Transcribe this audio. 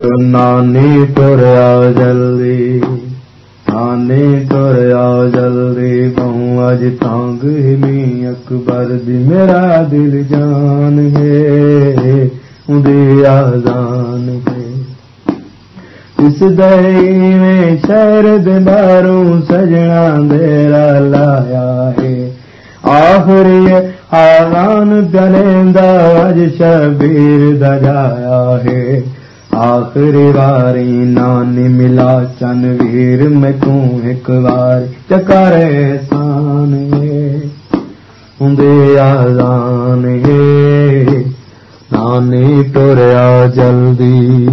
نانی ٹوریا جلدی نانی ٹوریا جلدی بہو اج تانگ می اکبر دی میرا دل جان ہے اندی آزان ہے اس دئی میں شہر داروں سجنا دیرا لایا ہے آخری آزان پلیندا اج شبیر دجایا ہے آخری واری نانی ملا چن ویر میں توں ایک وار چکر سان ہندے آزان نانی ٹوریا جلدی